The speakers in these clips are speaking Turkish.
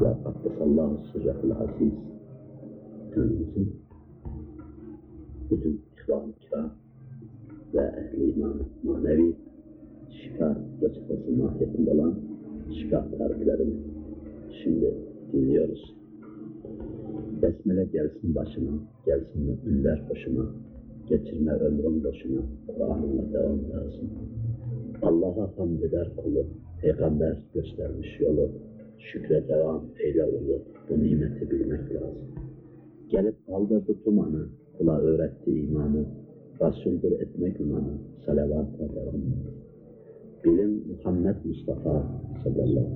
ve Abdesallahu Sırrahul Aziz Efendimizin bütün ihvan-ı ve ehli iman, manevi şifa reçetesi mahiyetinde olan şifa tariflerini şimdi dinliyoruz. Besmele gelsin başına, gelsin müminler hoşuna, geçirme ömrüm boşuna, Kur'an'la devam lazım. Allah'a hamd eder kulu, peygamber göstermiş yolu, şükre devam eyle ulu, bu nimeti bilmek lazım. Gelip kaldırdı tumanı, kula öğretti imanı, Resuldür etmek imanı, salavatla devam lazım. Bilim Muhammed Mustafa sallallahu aleyhi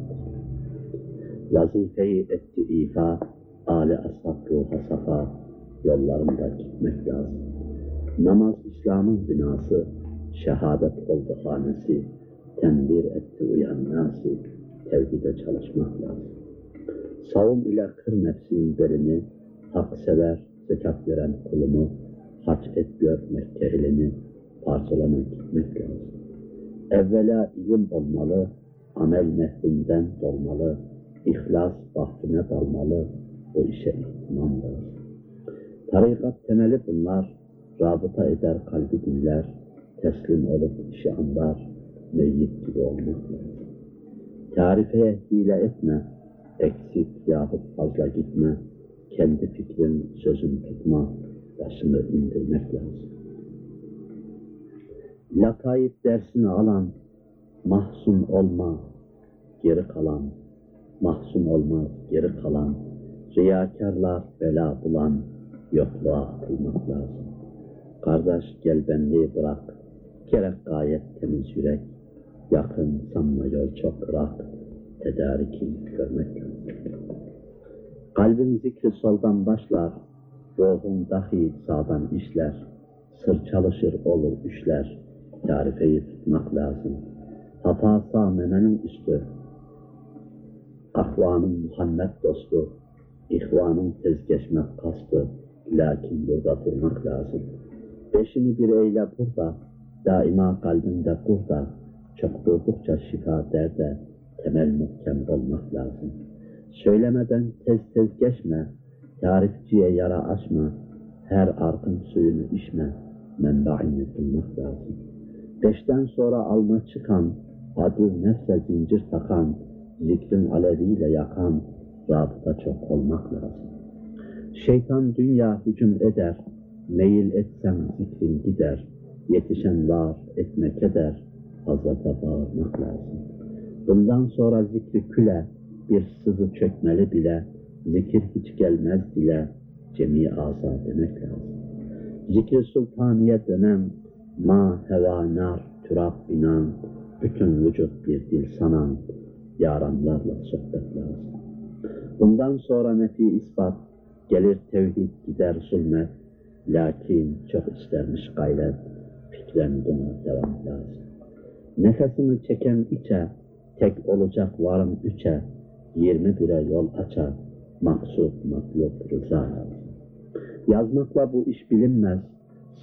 ve. Vazifeyi etti ifa, Ali ashab ruha safa, yollarında gitmek lazım. Namaz İslam'ın binası, şehadet oldu hanesi, tenbir etti uyan nasi, tevhide çalışmak lazım. Savun ile kır nefsin belini, hak sever, zekat veren kulumu, hac et gör Mekke elini, parçalanan gitmek lazım. Evvela ilim olmalı, amel nehrinden dolmalı, ihlas bahtine dalmalı, o işe ihtimam lazım. Tarikat temeli bunlar, rabıta eder kalbi dinler, teslim olup işi anlar, meyyit gibi olmak lazım. Tarifeye hile etme, eksik yahut fazla gitme, kendi fikrin sözün tutma, başını indirmek lazım. Lakayip dersini alan, mahzun olma, geri kalan, mahzun olmaz, geri kalan, riyakarlar bela bulan, yokluğa atılmak lazım. Kardeş gel bırak, gerek gayet temiz yürek, yakın sanma yol çok ırak, tedarikin görmek lazım. Kalbin zikri soldan başlar, ruhun dahi sağdan işler, sır çalışır olur işler, tarifeyi tutmak lazım. Hata memenin üstü, ahvanın Muhammed dostu, ihvanın tez geçmek kastı, lakin burada durmak lazım. Beşini bir eyle burada, daima kalbinde kurda, çok durdukça şifa derde, temel muhkem olmak lazım. Söylemeden tez tez geçme, tarifçiye yara açma, her arkın suyunu içme, menbaini bulmak lazım. Beşten sonra alma çıkan, adı nefse zincir takan, zikrin aleviyle yakan, rabıta çok olmak lazım. Şeytan dünya hücum eder, meyil etsem zikrin gider, yetişen var etmek eder, Hazrete bağırmak lazım. Bundan sonra zikri küle, bir sızı çökmeli bile, zikir hiç gelmez dile, cemi aza demek lazım. Zikir sultaniye dönem, ma heva nar, türab binan, bütün vücut bir dil sanan, yaranlarla sohbet lazım. Bundan sonra nefi ispat, gelir tevhid gider zulmet, lakin çok istermiş gayret, fikren buna devam lazım. Nefesini çeken içe, tek olacak varım üçe, yirmi bire yol açar, maksud matlub rıza. Yazmakla bu iş bilinmez,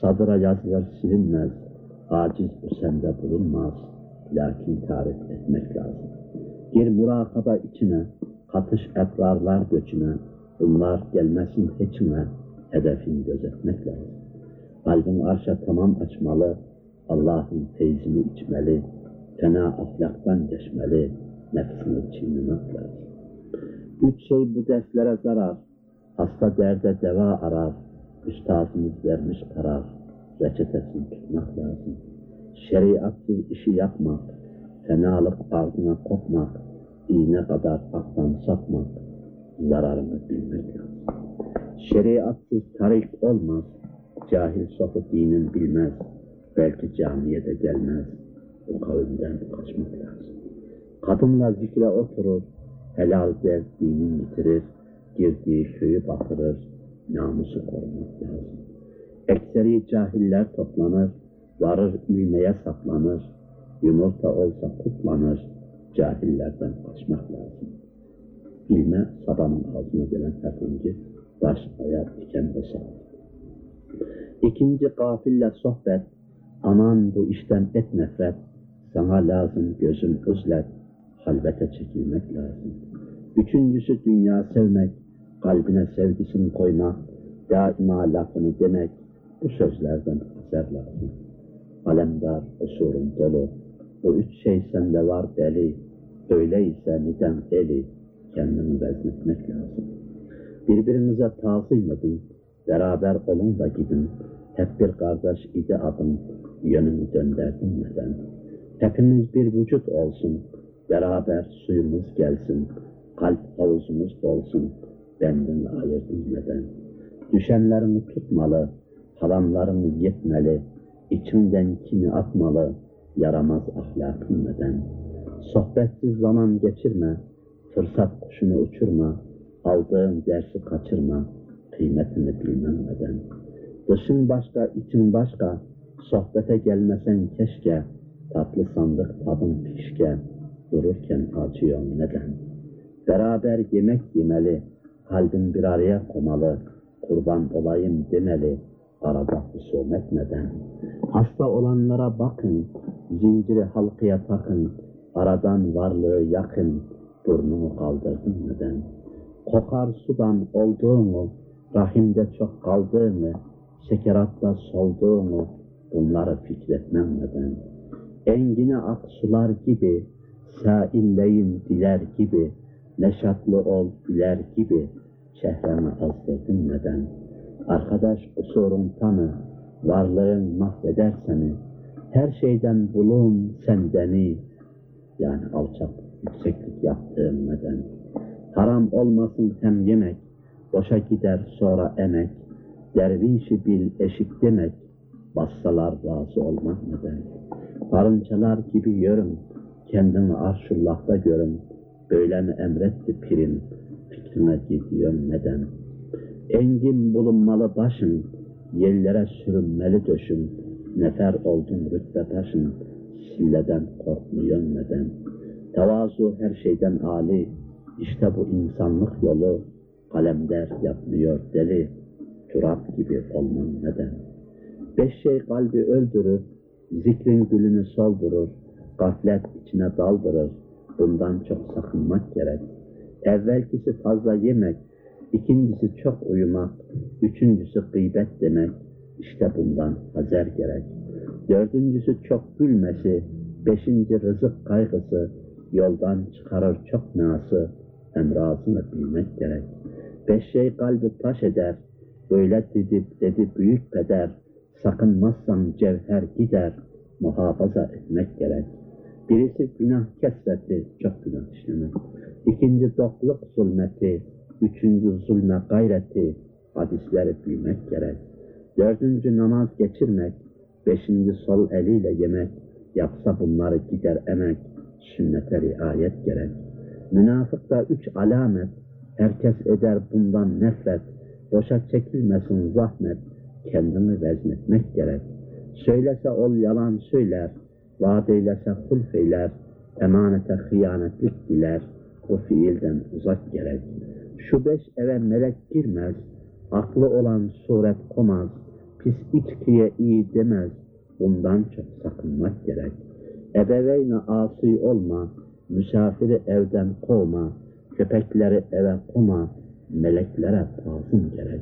sadıra yazılar silinmez, aciz bu sende bulunmaz, lakin tarif etmek lazım. Gir murakaba içine, katış ebrarlar göçüne, bunlar gelmesin hiçine, hedefini gözetmek lazım. Kalbin arşa tamam açmalı, Allah'ın feyzini içmeli, fena ahlaktan geçmeli, nefsini çiğnemek lazım. Üç şey bu derslere zarar, hasta derde deva arar, üstazımız vermiş karar, reçetesini tutmak lazım. Şeriatsız işi yapmak, fenalık ardına kopmak, iğne kadar aktan sapmak, zararını bilmek lazım. Şeriatsız tarik olmaz, cahil sofu dinin bilmez, belki camiye de gelmez, bu kavimden kaçmak lazım. Kadınla zikre oturur, helal der dinin bitirir, girdiği köyü batırır, namusu korumak lazım. Ekseri cahiller toplanır, varır ilmeye saplanır, yumurta olsa kutlanır, cahillerden kaçmak lazım. İlme sabanın ağzına gelen herhangi taş, aya, diken hesap. İkinci gafille sohbet, aman bu işten et nefret, sana lazım gözün üzlet, halvete çekilmek lazım. Üçüncüsü dünya sevmek, kalbine sevgisini koymak, daima lafını demek, bu sözlerden eser lazım. Alemdar, usurun dolu, bu üç şey sende var deli, öyleyse neden eli, kendini vezmetmek lazım. Birbirinize tazim beraber olun da gidin, hep bir kardeş idi adım, yönümü dönderdin neden? Hepimiz bir vücut olsun, beraber suyumuz gelsin, kalp havuzumuz dolsun, benden ayırdın neden? Düşenlerini tutmalı, halamlarını yetmeli, içinden kini atmalı, yaramaz ahlakın neden? Sohbetsiz zaman geçirme, fırsat kuşunu uçurma, aldığın dersi kaçırma, kıymetini bilmem neden? Dışın başka, için başka, sohbete gelmesen keşke, tatlı sandık tadın pişke, dururken acıyor neden? Beraber yemek yemeli, kalbin bir araya komalı, kurban olayım demeli, arada husumet neden? Hasta olanlara bakın, zinciri halkaya takın, aradan varlığı yakın, burnunu kaldırdın neden? Kokar sudan olduğunu, rahimde çok kaldığını, şekeratta solduğunu, bunları fikretmem neden? Engine aksular gibi, sailleyin diler gibi, neşatlı ol güler gibi, çehremi azdırdın neden? Arkadaş usurun tanı, varlığın mahveder seni, her şeyden bulun sendeni, yani alçak yükseklik yaptığın neden? Haram olmasın hem yemek, boşa gider sonra emek, dervişi bil eşik demek, bassalar razı olmak neden? Karıncalar gibi yörüm, kendini arşullahta görün, böyle mi emretti pirin, fikrine gidiyorum neden? Engin bulunmalı başın, yerlere sürünmeli döşün, nefer oldun rütbe taşın, silleden korkmuyor neden? Tevazu her şeyden âli, işte bu insanlık yolu, kalemder yapmıyor deli, turap gibi olman neden? Beş şey kalbi öldürür, zikrin gülünü soldurur, gaflet içine daldırır, bundan çok sakınmak gerek. Evvelkisi fazla yemek, ikincisi çok uyumak, üçüncüsü gıybet demek, işte bundan hazer gerek. Dördüncüsü çok gülmesi, beşinci rızık kaygısı, yoldan çıkarır çok nası, emrazını bilmek gerek. Beş şey kalbi taş eder, böyle dedi, dedi büyük peder, sakınmazsan cevher gider, muhafaza etmek gerek. Birisi günah kesreti, çok günah işlemek. İkinci dokluk zulmeti, üçüncü zulme gayreti, hadisleri bilmek gerek. Dördüncü namaz geçirmek, beşinci sol eliyle yemek, yapsa bunları gider emek, sünnete riayet gerek. Münafıkta üç alamet, herkes eder bundan nefret, boşa çekilmesin zahmet, kendini vezmetmek gerek. Söylese ol yalan söyler, vaat eylese hulf eyler, emanete hıyanetlik diler, o fiilden uzak gerek. Şu beş eve melek girmez, aklı olan suret komaz, pis içkiye iyi demez, bundan çok sakınmak gerek. Ebeveyne asi olma, misafiri evden kovma, köpekleri eve koma, meleklere tazım gerek.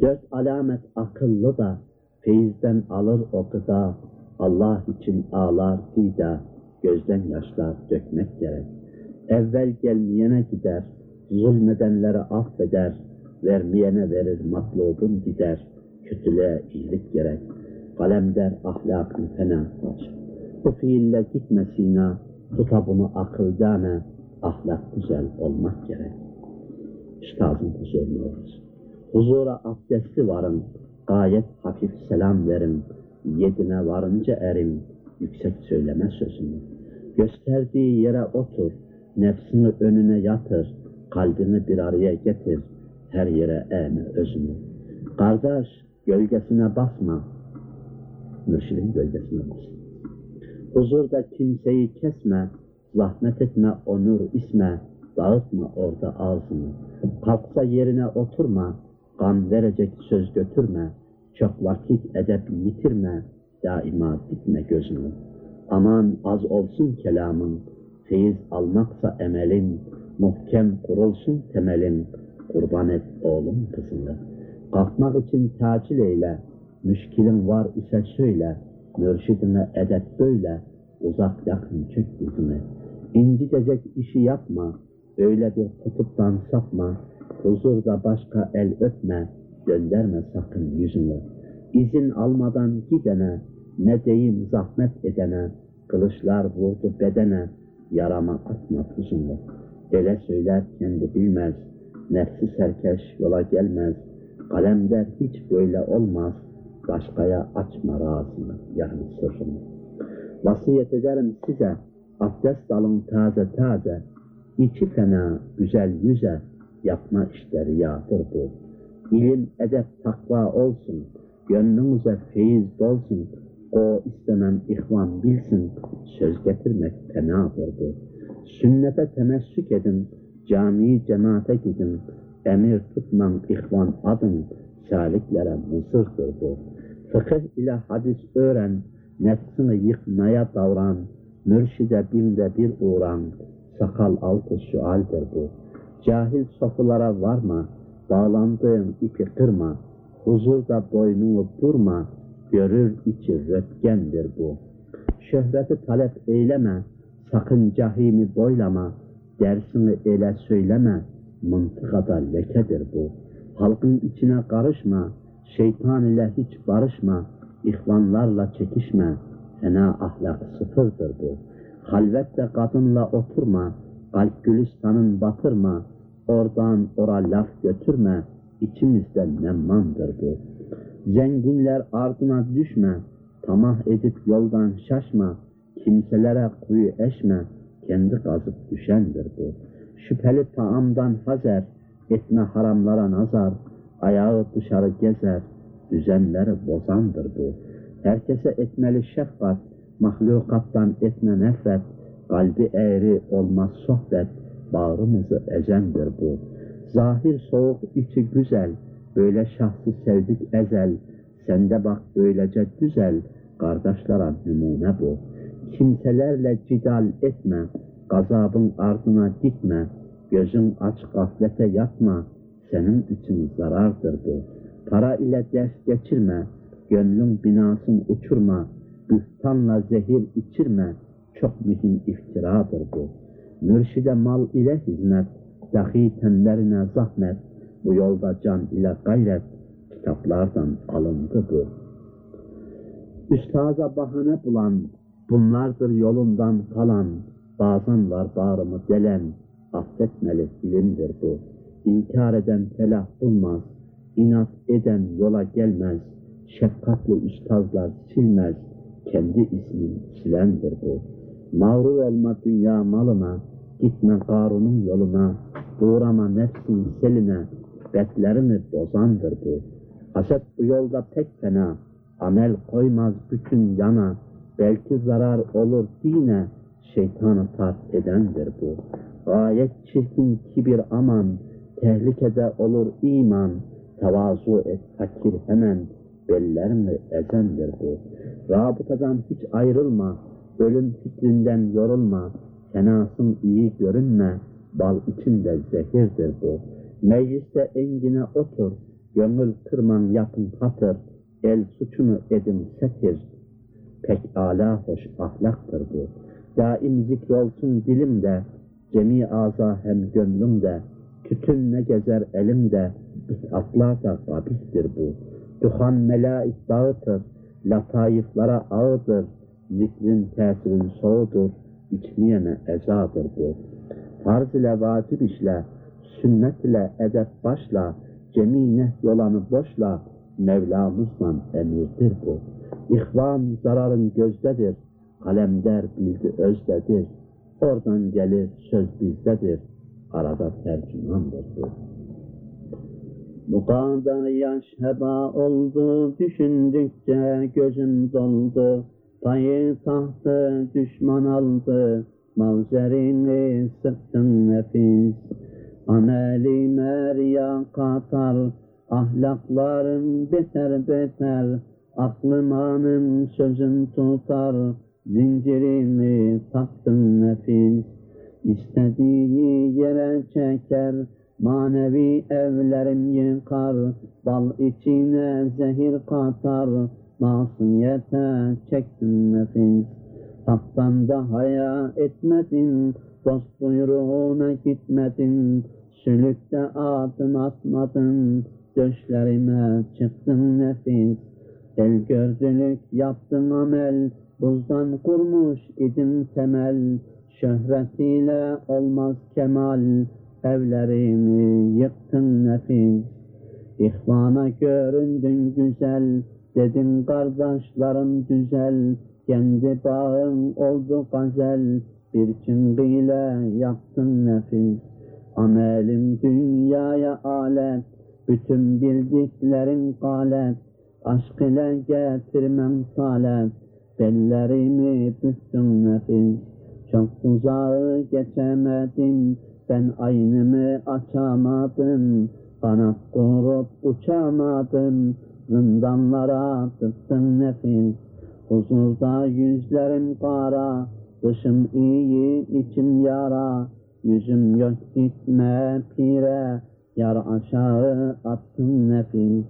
Dört alamet akıllı da, feyizden alır o gıda, Allah için ağlar dida, gözden yaşlar dökmek gerek. Evvel gelmeyene gider, zulmedenleri affeder, vermeyene verir matlubun gider, kötülüğe iyilik gerek. Kalemder ahlakın fena saç. Bu fiille gitme sina, tuta bunu akıldane, ahlak güzel olmak gerek. Üstazın huzuruna oluruz. Huzura abdestli varın, gayet hafif selam verin, yedine varınca erin, yüksek söyleme sözünü. Gösterdiği yere otur, nefsini önüne yatır, kalbini bir araya getir, her yere eğme özünü. Kardeş, gölgesine basma, mürşidin gölgesine basma. Huzurda kimseyi kesme, zahmet etme onur isme, dağıtma orada ağzını. Kalksa yerine oturma, gam verecek söz götürme, çok vakit edep yitirme, daima dikme gözünü. Aman az olsun kelamın, feyiz almaksa emelin, Muhkem kurulsun temelin, kurban et oğlum kızını. Kalkmak için tacil eyle, müşkilin var ise söyle, mürşidine edep böyle, uzak yakın çök dizine. İncitecek işi yapma, öyle bir kutuptan sapma, huzurda başka el öpme, gönderme sakın yüzünü. İzin almadan gidene, ne deyim zahmet edene, kılıçlar vurdu bedene, yarama atma tuzunu. Ele söyler kendi bilmez, nefsi serkeş yola gelmez, kalemder hiç böyle olmaz, başkaya açma razını, yani sırrını. Vasiyet ederim size, abdest alın taze taze, içi fena, güzel yüze, yapma işleri yağdır bu. İlim, edep, takva olsun, gönlünüze feyiz dolsun, o istemem ihvan bilsin, söz getirmek fenadır bu. Sünnete temessük edin, cami cemaate gidin, emir tutmam ihvan adın, saliklere mısırdır bu. Fıkıh ile hadis öğren, nefsini yıkmaya davran, mürşide binde bir uğran, sakal altı sualdir bu. Cahil sofulara varma, bağlandığın ipi kırma, huzurda boynunu durma, görür içi rötgendir bu. Şöhreti talep eyleme, sakın cahimi boylama, dersini ele söyleme, mıntıkada lekedir bu. Halkın içine karışma, şeytan ile hiç barışma, ihvanlarla çekişme, fena ahlak sıfırdır bu. Halvette kadınla oturma, kalp gülistanın batırma, oradan ora laf götürme, içimizde nemmandır bu. Zenginler ardına düşme, tamah edip yoldan şaşma, kimselere kuyu eşme, kendi kazıp düşendir bu. Şüpheli taamdan hazer, etme haramlara nazar, ayağı dışarı gezer, düzenleri bozandır bu. Herkese etmeli şefkat, mahlukattan etme nefret, kalbi eğri olmaz sohbet, bağrımızı ezendir bu. Zahir soğuk içi güzel, böyle şahsı sevdik ezel, sende bak böylece güzel, kardeşlere numune bu. Kimselerle cidal etme, gazabın ardına gitme, gözün aç gaflete yatma, senin için zarardır bu. Para ile ders geçirme, gönlün binasın uçurma, bühtanla zehir içirme, çok mühim iftiradır bu. Mürşide mal ile hizmet, dahi tenlerine zahmet, bu yolda can ile gayret, kitaplardan alındı bu. Üstaza bahane bulan, bunlardır yolundan kalan, bazen var bağrımı delen, affetmeli ilimdir bu. İnkar eden felah bulmaz, inat eden yola gelmez, şefkatli üstazlar silmez, kendi ismin silendir bu. Mağrur olma dünya malına, gitme Karun'un yoluna, uğrama nefsin seline, betlerini bozandır bu. Haset bu yolda pek fena, amel koymaz bütün yana, belki zarar olur dine, şeytanı tart edendir bu. Gayet çirkin kibir aman, tehlikede olur iman, tevazu et fakir hemen, bellerini ezendir bu. Rabıtadan hiç ayrılma, ölüm fikrinden yorulma, fenasın iyi görünme, bal içinde zehirdir bu. Mecliste engine otur, gönül kırman yapın hatır, el suçunu edin setir, pek ala hoş ahlaktır bu. Daim zikrolsun dilimde, cemi aza hem gönlümde, tütün ne gezer elimde, atlar da bu. Duhan melaik dağıtır, latayıflara ağıdır, zikrin tesirin soğudur, içmeyene ezadır bu. Farz ile vacip işle, sünnet ile edep başla, cemi nehy yolanı boşla, Mevlamızla emirdir bu. İhvan zararın gözdedir, kalemder bildi özdedir. Oradan gelir söz bizdedir, arada tercümandır bu. Bu kadar yaş heba oldu, düşündükçe gözüm doldu. Payı tahtı düşman aldı, mavzerini sıktın nefis. Ameli merya katar, ahlakların beter beter. Aklım anım sözüm tutar, zincirini taktın nefis. İstediği yere çeker, manevi evlerim yıkar, bal içine zehir katar, masiyete çektim nefis. Haktan da haya etmedin, dost buyruğuna gitmedin, sülükte adım atmadın, döşlerime çıktın nefis. El gördülük yaptın amel, buzdan kurmuş idin temel, şöhretiyle olmaz kemal, evlerimi yıktın nefis. İhvana göründün güzel, dedin kardeşlerim düzel, kendi bağın oldu gazel, bir çıngıyla yaktın nefis. Amelim dünyaya alet, bütün bildiklerin galet, aşk ile getirmem salet, bellerimi büktün nefis. Çok uzağı geçemedim, ben aynımı açamadım, kanat kurup uçamadım, zindanlara tıktın nefis. Huzurda yüzlerim kara, dışım iyi, içim yara, yüzüm yok gitme pire, yar aşağı attın nefis.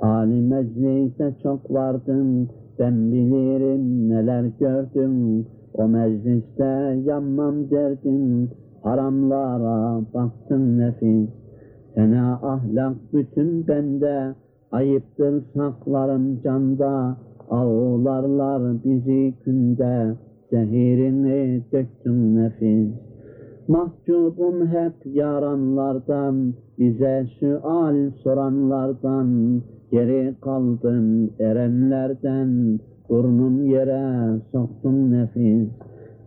Ali meclise çok vardım, ben bilirim neler gördüm, o mecliste yanmam derdim, haramlara baktın nefis. Fena ahlak bütün bende, ayıptır saklarım canda, ağlarlar bizi günde, zehirini döktün nefis. Mahcubum hep yaranlardan, bize sual soranlardan, geri kaldım erenlerden, burnum yere soktum nefis.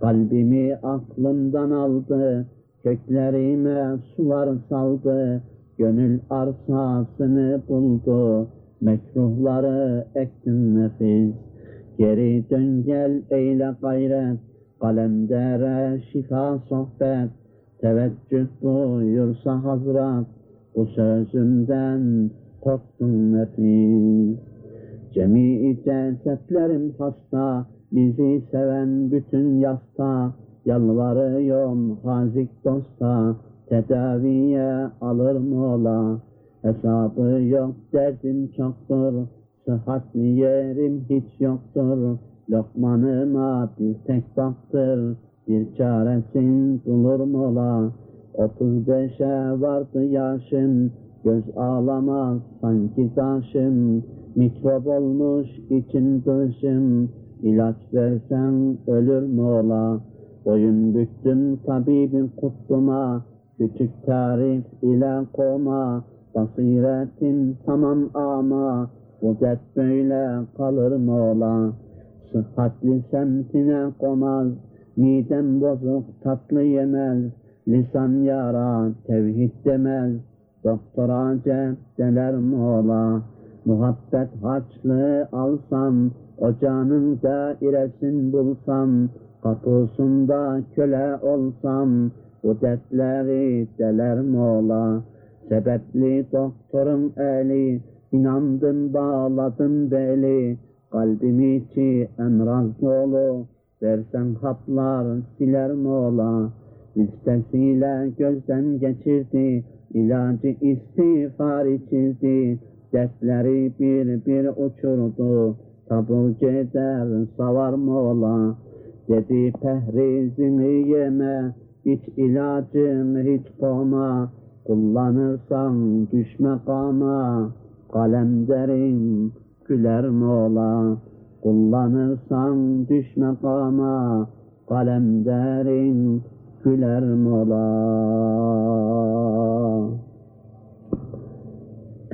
Kalbimi aklımdan aldı, köklerime sular saldı, gönül arsasını buldu, mekruhları ektim nefis. Geri dön gel eyle gayret, kalemdere şifa sohbet, teveccüh buyursa hazrat, bu sözümden korktum nefis. Cemii cesetlerim hasta, bizi seven bütün yasta, yalvarıyorum hazik dosta, tedaviye alır mola. Hesabı yok derdim çoktur, sıhhatli yerim hiç yoktur. Lokmanıma bir tek baktır, bir çaresin bulur mola. Otuz beşe vardı yaşım, göz ağlamaz sanki taşım. Mikrop olmuş için dışım, ilaç versen ölür mola. Boyun büktüm tabibin kutbuma, küçük tarif ile koma. Basiretim tamam ama, bu dert böyle kalır mola. Sıhhatli semtine komaz, midem bozuk tatlı yemez. Lisan yara tevhid demez, doktora cep deler mola. Muhabbet harçlığı alsam, ocağının dairesin bulsam, kapısında köle olsam, bu dertleri deler mola. Sebepli doktorum eli, inandım bağladım beli, kalbimi içi emraz dolu, versen haplar siler mola. Listesiyle gözden geçirdi, ilacı istiğfar içirdi, dertleri bir bir uçurdu, taburcu eder savar mola. Dedi pehrizini yeme, iç ilacını hiç koma, kullanırsan düşme kama, kalem derin güler mola. Kullanırsan düşme kama, kalem derin güler mola.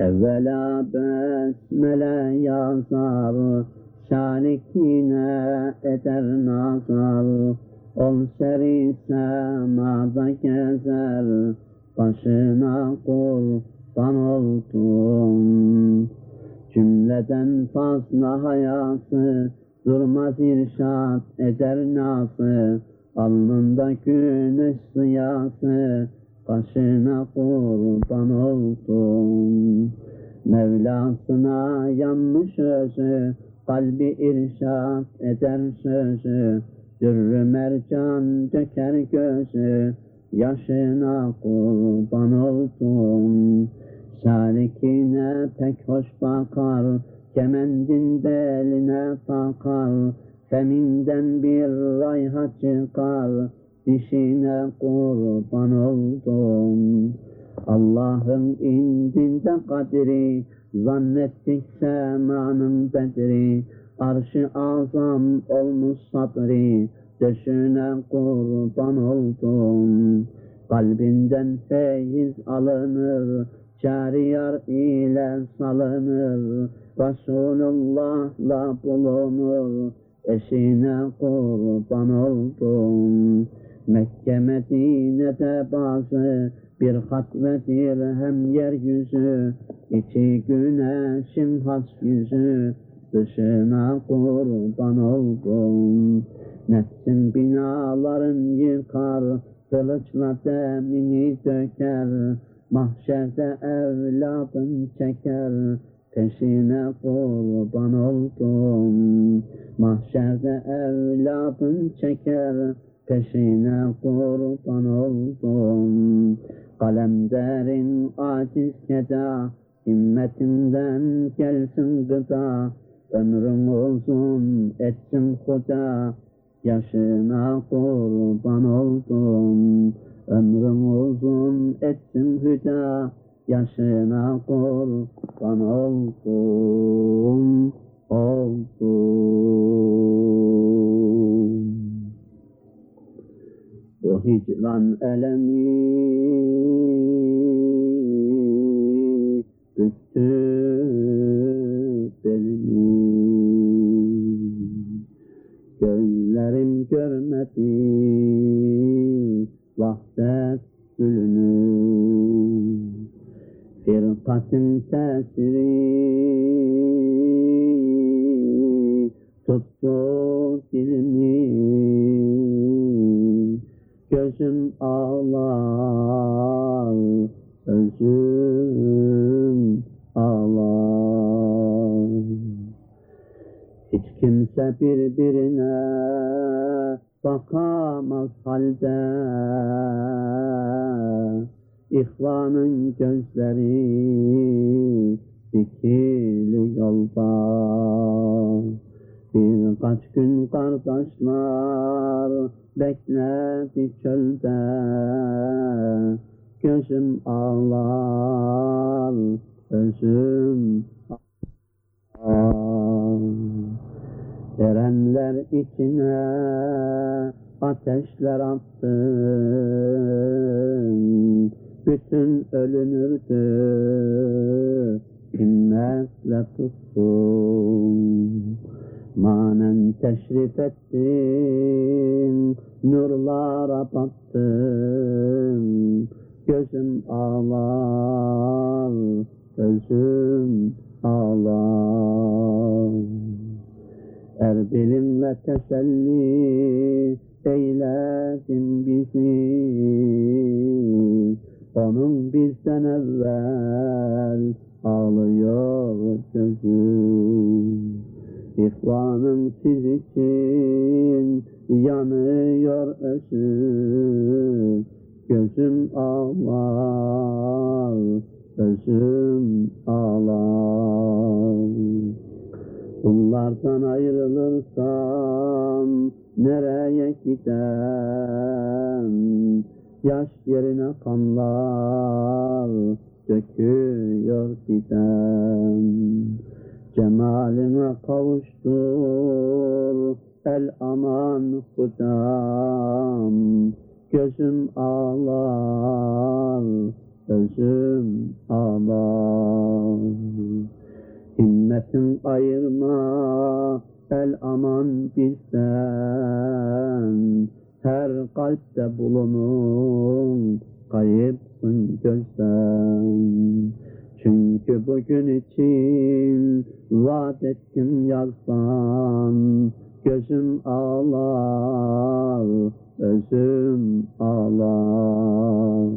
Evvela besmele yazar, salikine eder nazar. Ol seri semada gezer, başına kurban oldum. Cümleden fazla hayası, durmaz irşat eder nası. Alnında güneş sıyası, başına kurban oldum. Mevlasına yanlış sözü, kalbi irşat eder sözü, Dürrü mercan döker gözü, yaşına kurban oldum. Salikine pek hoş bakar, kemendin beline takar. Feminden bir rayha çıkar, dişine kurban oldum. Allah'ın indinde kadri, zannettik semanın bedri. Arşı azam olmuş sadri, döşüne kurban oldum. Kalbinden feyiz alınır, Şeriyar ile salınır, Resulullah'la bulunur, eşine kurban oldum. Mekke Medine'de bazı bir hat ve dirhem yeryüzü, içi güneşin has yüzü, dışına kurban oldum. Nefsin binaların yıkar, kılıçla demini döker, Mahşerde evladın çeker, peşine kurban oldum. Mahşerde evladın çeker, peşine kurban oldum. Kalemderin aciz keda, himmetinden gelsin gıda. Ömrün uzun etsin huda, yaşına kurban oldum. Ömrüm uzun etsin hüda, yaşına kurban oldum, oldum. Hicran elemi büktü belimi. Gözlerim görmedi vahdet gülünü Firkatın tesiri tuttu dilimi Gözüm ağlar, özüm ağlar. Hiç kimse birbirine bakamaz halde. İhvanın gözleri dikili yolda. Birkaç gün kardeşler bekledi çölde Gözüm ağlar, özüm ağlar. Erenler içine ateşler attın Bütün ölünürdü himmetle tuttun Manen teşrif ettin Nurlara battın Gözüm ağlar Özüm ağlar. Erbilimle teselli eyledin bizi. Onun bizden evvel ağlıyor gözü İhvanım siz için yanıyor özü Gözüm ağlar, özüm ağlar Kullardan ayrılırsam nereye gidem? Yaş yerine kanlar döküyor gidem. Cemaline kavuştur el aman hudam. Gözüm ağlar, özüm ağlar. Himmetin ayırma el aman bizden Her kalpte bulunun kayıpsın gözden Çünkü bugün için vaat ettim yazdan. Gözüm ağlar, özüm ağlar.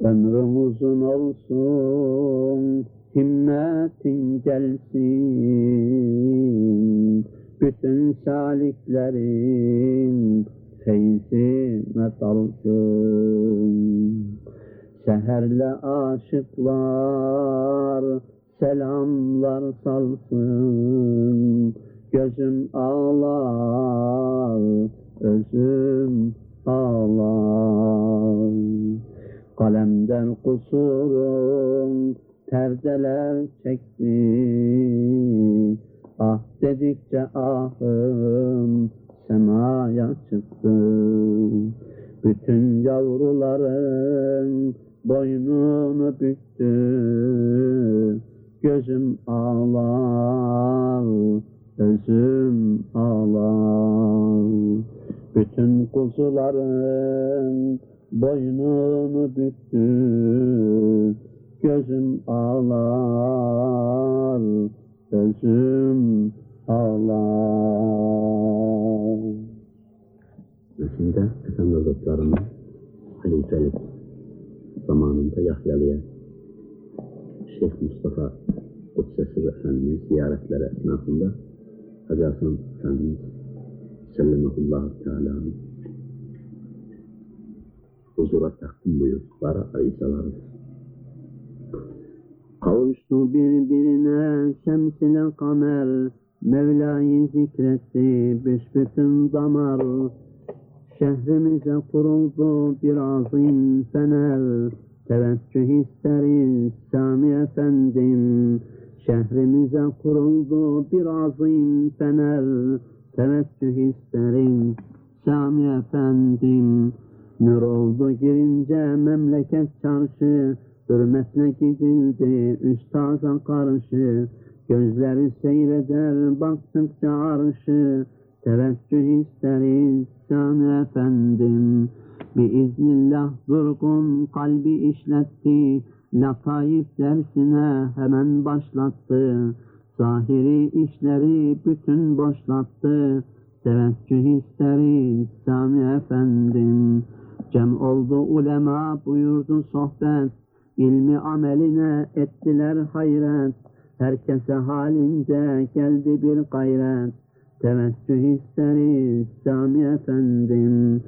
Ömrüm uzun olsun, himmetin gelsin. Bütün saliklerin feyzine dalsın. Seherle aşıklar selamlar salsın. Gözüm ağlar, özüm ağlar. Kalemden kusurum perdeler çekti. Ah dedikçe ahım semaya çıktı. Bütün yavruların boynunu büktü. Gözüm ağlar, özüm ağlar. Bütün kuzuların boynunu büktü. Gözüm ağlar, özüm ağlar. Şimdi Efendi Hazretleri'nin halifelik zamanında Yahyalı'ya Şeyh Mustafa Kudsesi Efendimiz ziyaretleri esnasında Hacı Hasan Efendimiz Sellemehullahu Teala huzura takdim buyurdukları arisaları Kavuştu birbirine şemsine kamer Mevla'yı zikretti büsbütün damar Şehrimize kuruldu bir azim fener Teveccüh isteriz Sami Efendim. Şehrimize kuruldu bir azim fener Teveccüh isterim Sami Efendim. Nur oldu girince memleket çarşı. Hürmetle gidildi üstaza karşı. Gözleri seyreder baktıkça arşı Teveccüh isteriz Sami Efendim. Biiznillah durgun kalbi işletti. Lataif dersine hemen başlattı. Zahiri işleri bütün boşlattı. Teveccüh isteriz Sami Efendim. Cem oldu ulema buyurdu sohbet. İlmi ameline ettiler hayret. Herkese halince geldi bir gayret Teveccüh isteriz Sami Efendim.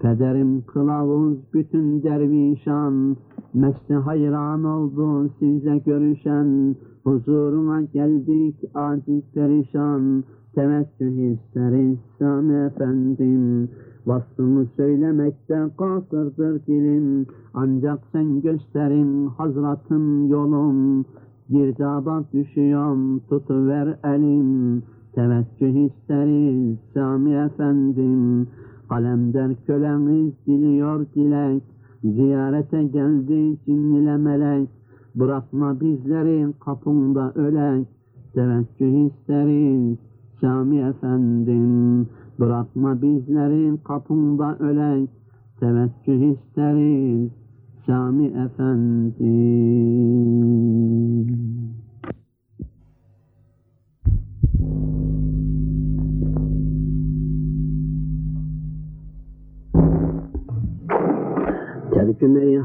Pederim kılavuz bütün dervişan Mesle hayran oldu sizle görüşen. Huzuruna geldik aciz perişan. Teveccüh isteriz Sami Efendim. Vasfımı söylemekte kasırdır dilim. Ancak sen gösterin hazratım yolum. Girdaba düşüyorum tutuver elim Teveccüh isteriz Sami Efendim. Kalemder kölemiz diliyor dilek. Ziyarete geldi cinnile melek. Bırakma bizleri kapında ölek. Teveccüh isteriz Sami Efendim. Bırakma bizleri kapında ölek. Teveccüh isteriz Sami Efendim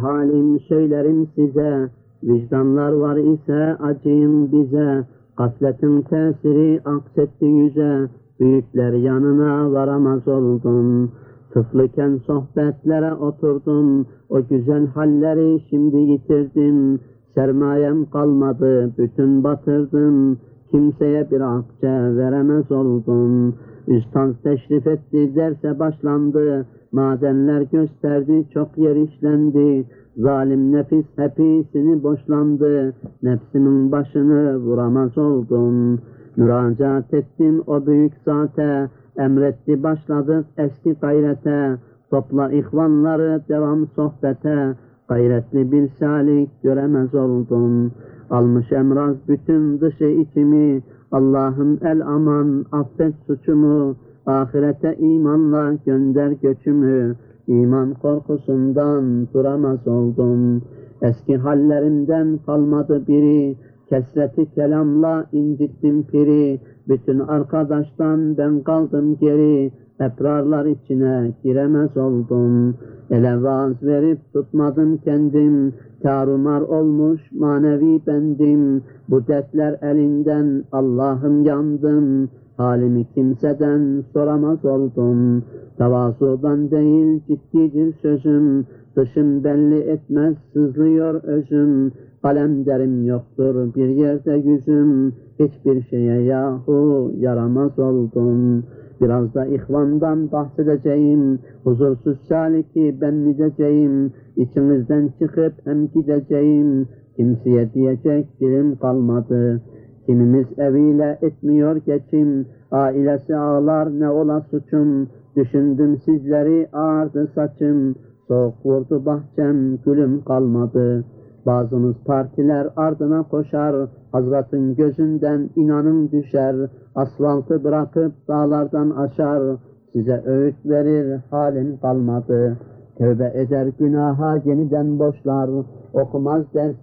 halim söylerim size, vicdanlar var ise acıyın bize, gafletin tesiri aksetti yüze, büyükler yanına varamaz oldum. Tıflıken sohbetlere oturdum, o güzel halleri şimdi yitirdim. Sermayem kalmadı, bütün batırdım, kimseye bir akçe veremez oldum. Üstad teşrif etti, derse başlandı, Madenler gösterdi, çok yer işlendi. Zalim nefis hepsini boşlandı. Nefsimin başını vuramaz oldum. Müracaat ettim o büyük zate. Emretti başladık eski gayrete. Topla ihvanları devam sohbete. Gayretli bir salik göremez oldum. Almış emraz bütün dışı içimi. Allah'ım el aman affet suçumu. Ahirete imanla gönder göçümü, iman korkusundan duramaz oldum. Eski hallerimden kalmadı biri, kesreti kelamla incittim piri. Bütün arkadaştan ben kaldım geri, eprarlar içine giremez oldum. Ele vaaz verip tutmadım kendim, tarumar olmuş manevi bendim. Bu dertler elinden Allah'ım yandım. Halimi kimseden soramaz oldum. Tavazudan değil ciddidir sözüm. Dışım belli etmez sızlıyor özüm. Kalem derim yoktur bir yerde yüzüm. Hiçbir şeye yahu yaramaz oldum. Biraz da ihvandan bahsedeceğim. Huzursuz saliki ben gideceğim. İçimizden çıkıp hem gideceğim. Kimseye diyecek dilim kalmadı. Kimimiz eviyle etmiyor geçim. Ailesi ağlar ne ola suçum. Düşündüm sizleri ağardı saçım. Soğuk vurdu bahçem gülüm kalmadı. Bazımız partiler ardına koşar. Hazretin gözünden inanın düşer. Asfaltı bırakıp dağlardan aşar. Size öğüt verir halim kalmadı. Tövbe eder günaha yeniden boşlar. Okumaz ders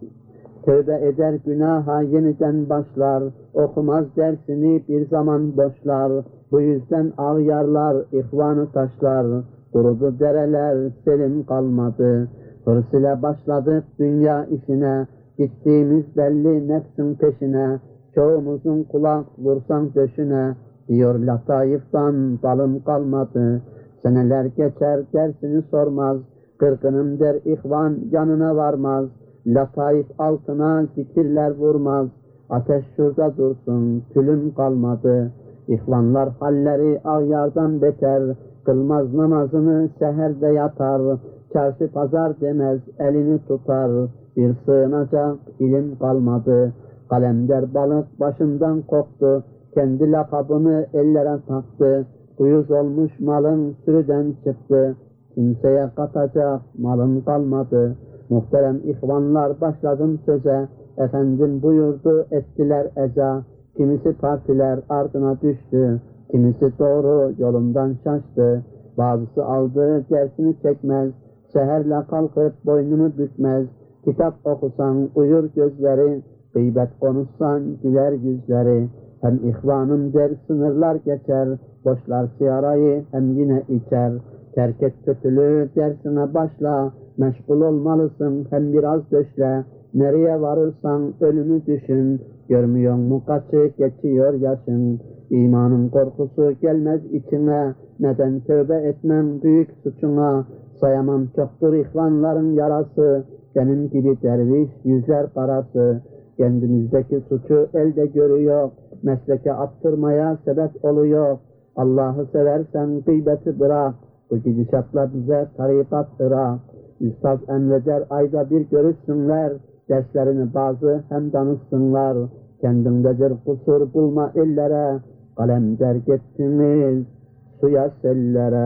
Tövbe eder günaha yeniden başlar. Okumaz dersini bir zaman boşlar. Bu yüzden ağyarlar, ihvanı taşlar. Kurudu dereler, selim kalmadı. Hırs ile başladık dünya işine. Gittiğimiz belli nefsin peşine. Çoğumuzun kulak vursan döşüne. Diyor latayıftan dalım kalmadı. Seneler geçer dersini sormaz. Kırkınım der ihvan yanına varmaz. Latayıf altına zikirler vurmaz. Ateş şurada dursun, külüm kalmadı. İhvanlar halleri ağyardan beter. Kılmaz namazını seherde yatar. Çarşı pazar demez, elini tutar. Bir sığınacak ilim kalmadı. Kalemder balık başından koptu. Kendi lakabını ellere taktı. Uyuz olmuş malın sürüden çıktı. Kimseye katacak malın kalmadı. Muhterem ihvanlar başladım söze. Efendim buyurdu ettiler eza. Kimisi partiler ardına düştü. Kimisi doğru yolundan şaştı. Bazısı aldığı dersini çekmez. Seherle kalkıp boynunu bükmez. Kitap okusan uyur gözleri. Gıybet konuşsan güler yüzleri. Hem ihvanım der sınırlar geçer. Boşlar sigarayı hem yine içer. Terk et kötülüğü dersine başla. Meşgul olmalısın hem biraz döşle. Nereye varırsan ölümü düşün. Görmüyor mu kaçı geçiyor yaşın. İmanın korkusu gelmez içime. Neden tövbe etmem büyük suçuna. Sayamam çoktur ihvanların yarası. Benim gibi derviş yüzler karası. Kendimizdeki suçu elde görüyor. Mesleke attırmaya sebep oluyor. Allah'ı seversen gıybeti bırak. Bu gidişatla bize tarikat ırak. Üstad emreder ayda bir görüşsünler. Derslerini bazı hem danışsınlar. Kendindedir kusur bulma ellere. Kalem derk ettiniz suya sellere.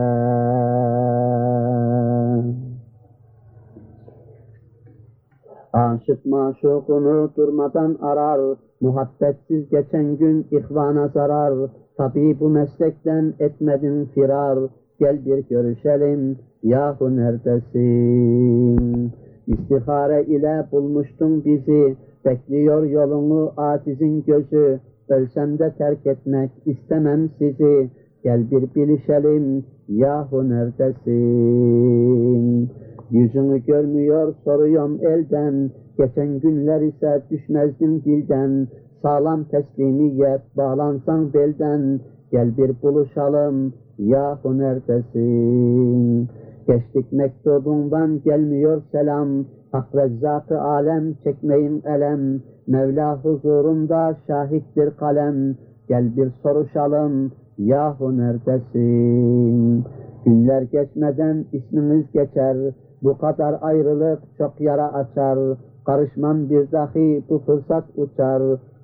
Aşık maşukunu durmadan arar, muhabbetsiz geçen gün ihvana zarar. Tabi bu meslekten etmedin firar, gel bir görüşelim, yahu neredesin? İstihare ile bulmuştun bizi, bekliyor yolunu acizin gözü. Ölsem de terk etmek istemem sizi, gel bir bilişelim, yahu neredesin? Yüzünü görmüyor soruyorum elden, geçen günler ise düşmezdim dilden. Sağlam teslimiyet bağlansan belden, gel bir buluşalım, yahu neredesin? Geçtik mektubundan gelmiyor selam, Hak rezzakı alem çekmeyin elem, Mevla huzurunda şahittir kalem, gel bir soruşalım, yahu neredesin? Günler geçmeden ismimiz geçer, bu kadar ayrılık çok yara açar. Karışmam bir dahi bu fırsat uçar.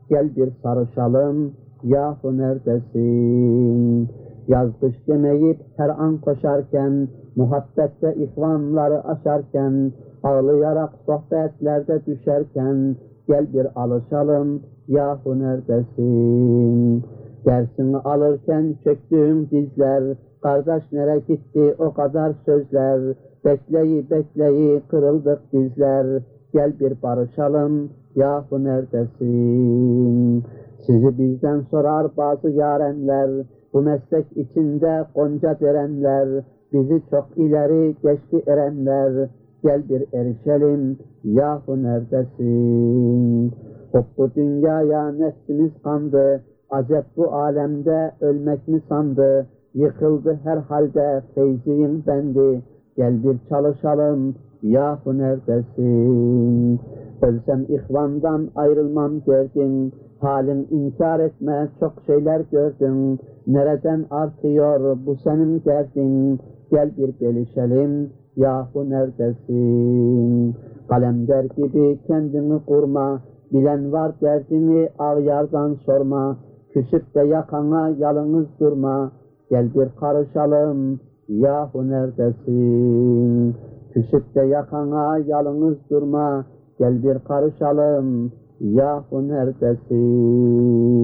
Gel bir sarışalım, yahu neredesin? Yaz kış demeyip her an koşarken, muhabbette ihvanları aşarken, ağlayarak sohbetlerde düşerken, gel bir alışalım, yahu neredesin? Dersini alırken çöktüğüm dizler, kardeş nere gitti o kadar sözler, Bekleyi bekleyi kırıldık bizler. Gel bir barışalım yahu neredesin? Sizi bizden sorar bazı yarenler. Bu meslek içinde gonca derenler. Bizi çok ileri geçti erenler. Gel bir erişelim yahu neredesin? Hop bu dünyaya nefsimiz kandı. Acep bu alemde ölmek mi sandı? Yıkıldı herhalde feyziyim bendi. Gel bir çalışalım, yahu neredesin? Ölsem ihvandan ayrılmam derdin. Halin inkar etme, çok şeyler gördün. Nereden artıyor bu senin derdin? Gel bir belişelim, yahu neredesin? Kalemder gibi kendini kurma, bilen var derdini ağyardan sorma. Küsüp de yakana yalnız durma, gel bir karışalım, yahu neredesin? Küsüp de yakana yalnız durma, gel bir karışalım, yahu neredesin?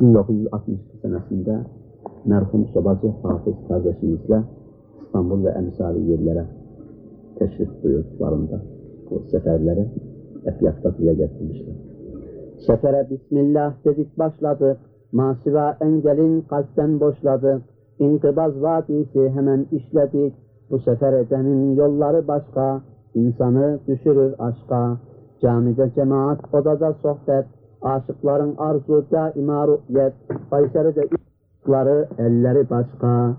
1962 senesinde merhum sobacı Hafız kardeşimizle İstanbul ve emsali yerlere teşrif buyurduklarında bu seferleri Efyak'ta dile getirmişler. Sefere Bismillah dedik başladık. Masiva engelin kalpten boşladık. İnkıbaz vadisi hemen işledik. Bu sefer edenin yolları başka. insanı düşürür aşka. Camide cemaat, odada sohbet. Aşıkların arzu daima ruhiyet. Kayseri'de ışıkları, elleri başka.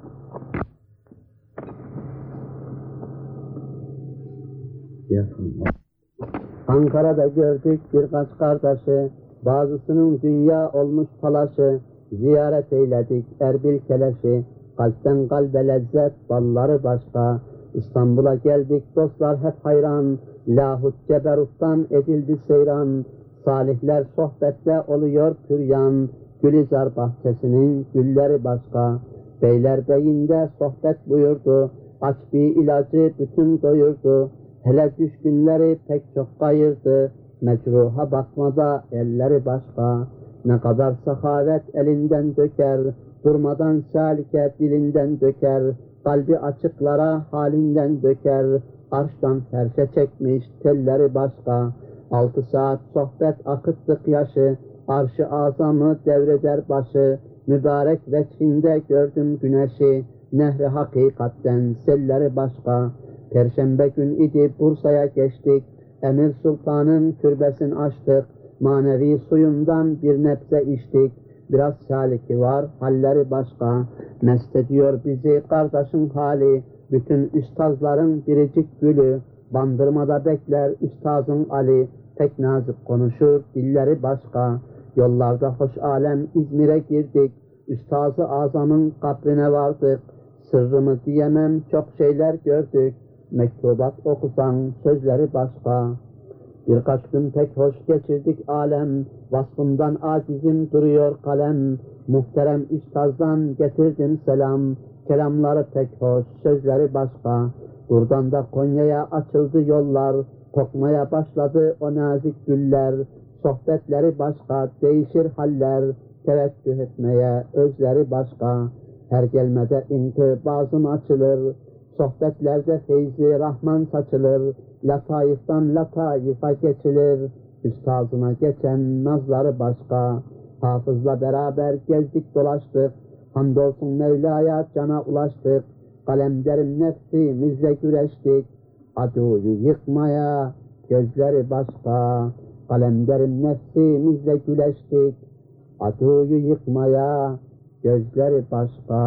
Ankara'da gördük birkaç kardeşi, bazısının dünya olmuş talaşı, ziyaret eyledik Erbil Keleşi, kalpten kalbe lezzet, balları başka. İstanbul'a geldik dostlar hep hayran, lahut ceberuttan edildi seyran, salihler sohbette oluyor püryan, Gülizar bahçesinin gülleri başka. Beyler beyinde sohbet buyurdu, aç bir ilacı bütün doyurdu. Hele düşkünleri pek çok kayırdı, mecruha bakmada elleri başka. Ne kadar sahavet elinden döker, durmadan salike dilinden döker, kalbi açıklara halinden döker, arştan ferşe çekmiş telleri başka. Altı saat sohbet akıttık yaşı, arşı azamı devreder başı, mübarek veçhinde gördüm güneşi, nehri hakikatten selleri başka. Perşembe gün idi Bursa'ya geçtik, Emir Sultan'ın türbesini açtık, manevi suyundan bir nebze içtik, biraz saliki var, halleri başka, mest ediyor bizi kardeşin hali, bütün üstazların biricik gülü, bandırmada bekler üstazın Ali, pek nazik konuşur, dilleri başka, yollarda hoş alem İzmir'e girdik, Üstazı Azam'ın kabrine vardık, sırrımı diyemem çok şeyler gördük, mektubat okusan sözleri başka. Birkaç gün pek hoş geçirdik alem, vasfından acizim duruyor kalem. Muhterem üstazdan getirdim selam, kelamları pek hoş, sözleri başka. Buradan da Konya'ya açıldı yollar, kokmaya başladı o nazik güller. Sohbetleri başka, değişir haller, teveccüh etmeye özleri başka. Her gelmede intibazım açılır, Sohbetlerde feyzi Rahman saçılır, latayıftan latayıfa geçilir, üstazına geçen nazları başka. Hafızla beraber gezdik dolaştık, hamdolsun Mevla'ya cana ulaştık, kalemlerin nefsimizle güreştik, aduyu yıkmaya gözleri başka. Kalemlerin nefsimizle güleştik, aduyu yıkmaya gözleri başka.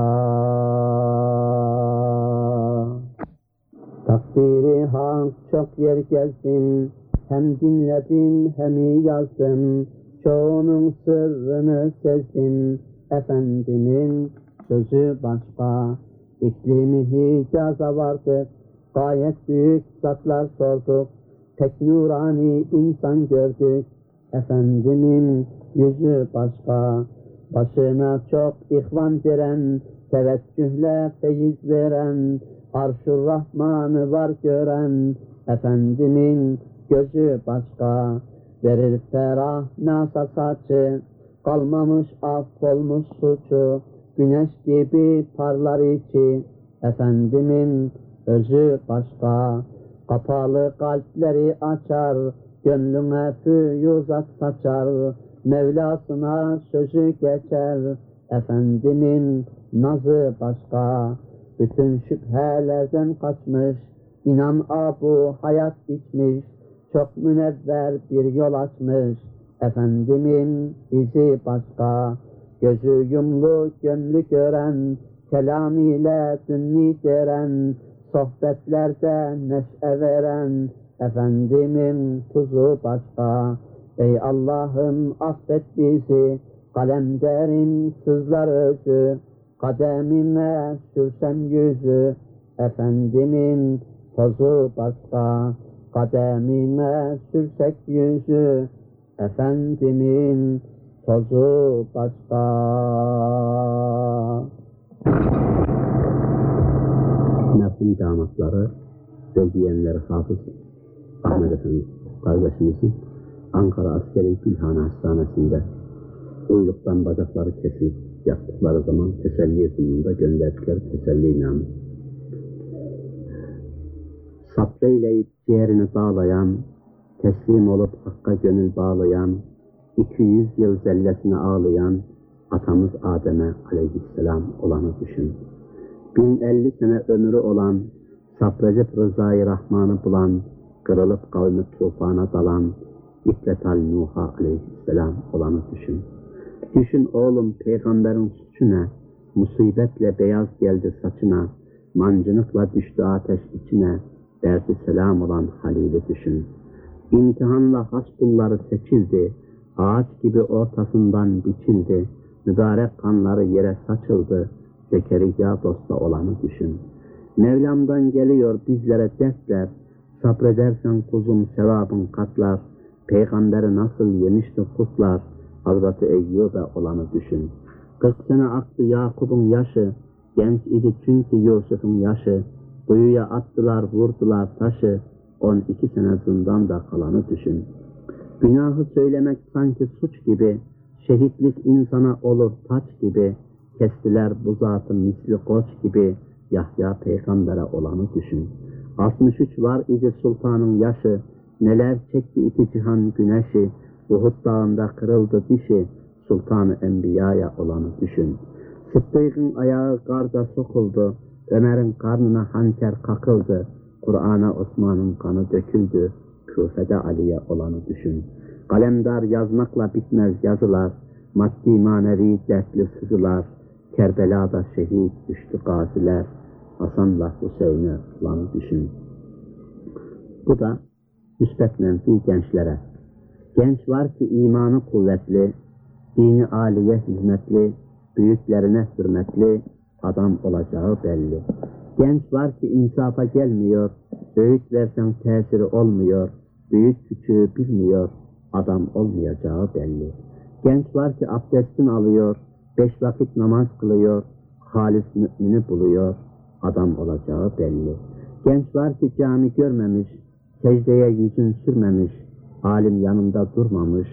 Takdiri hak çok yer gezdim, hem dinledim hem yazdım, çoğunun sırrını sezdim, Efendimin sözü başka. İklimi Hicaz'a vardık, gayet büyük zatlar sorduk, tek nurani insan gördük, Efendimin yüzü başka. Başına çok ihvan diren, teveccühle feyiz veren, Arşur Rahman'ı var gören, Efendimin gözü başka. Verir ferah nasa saçı, kalmamış af olmuş suçu, Güneş gibi parlar içi, Efendimin özü başka. Kapalı kalpleri açar, gönlüne füyuzat saçar, Mevlasına sözü geçer, Efendimin nazı başka. Bütün şüphelerden kaçmış, inan abu hayat içmiş, çok münevver bir yol açmış. Efendimin izi başka, gözü yumlu gönlü gören, kelam ile dünni deren, sohbetlerde neşe veren, Efendimin tuzu başka. Ey Allah'ım affet bizi, kalemderin sızlar özü, kademime sürsem yüzü, Efendimin tozu başka, kademime sürsek yüzü, Efendimin tozu başka. Merhum damatları ve yeğenleri Hafız Ahmet Efendi kardeşimizin Ankara Askeri Gülhane Hastanesi'nde uyluktan bacakları kesilip yaptıkları zaman teselli sunumunda gönderdikleri teselli namı. Sabrıyleyip ciğerini dağlayan, teslim olup hakka gönül bağlayan, 200 yıl zellesine ağlayan atamız Adem'e aleyhisselam olanı düşün. 1050 sene ömrü olan, sabredip rızayı Rahman'ı bulan, kırılıp kavmi tufana dalan, İbretal Nuh'a aleyhisselam olanı düşün. Düşün oğlum peygamberin suçu? Musibetle beyaz geldi saçına, mancınıkla düştü ateş içine, derdi selam olan Halil'i düşün. İmtihanla hasbulları seçildi, ağaç gibi ortasından biçildi, mübarek kanları yere saçıldı, Zekeriya dosta olanı düşün. Mevlam'dan geliyor bizlere dertler, sabredersen kuzum sevabın katlar, peygamberi nasıl yemişti kutlar, Hazreti Eyyub'e olanı düşün. 40 sene aktı Yakup'un yaşı, genç idi çünkü Yusuf'un yaşı, kuyuya attılar vurdular taşı, 12 sene zindanda kalanı düşün. Günahı söylemek sanki suç gibi, şehitlik insana olur taç gibi, kestiler bu zatın misli koç gibi, Yahya peygambere olanı düşün. 63 var idi sultanın yaşı, neler çekti iki cihan güneşi, Uhud dağında kırıldı dişi, sultanı enbiyaya olanı düşün. Sıddık'ın ayağı garda sokuldu, Ömer'in karnına hançer kakıldı, Kur'an'a Osman'ın kanı döküldü, Küfe'de Ali'ye olanı düşün. Kalemdar yazmakla bitmez yazılar, maddi manevi dertli sızılar, Kerbela'da şehit düştü gaziler, Hasan'la Hüseyin'e olanı düşün. Bu da müspet menfi gençlere. Genç var ki imanı kuvvetli, dini aliye hizmetli, büyüklerine hürmetli, adam olacağı belli. Genç var ki insafa gelmiyor, öğüt versen tesiri olmuyor, büyük küçüğü bilmiyor, adam olmayacağı belli. Genç var ki abdestin alıyor, beş vakit namaz kılıyor, halis mümini buluyor, adam olacağı belli. Genç var ki cami görmemiş, secdeye yüzün sürmemiş, alim yanında durmamış,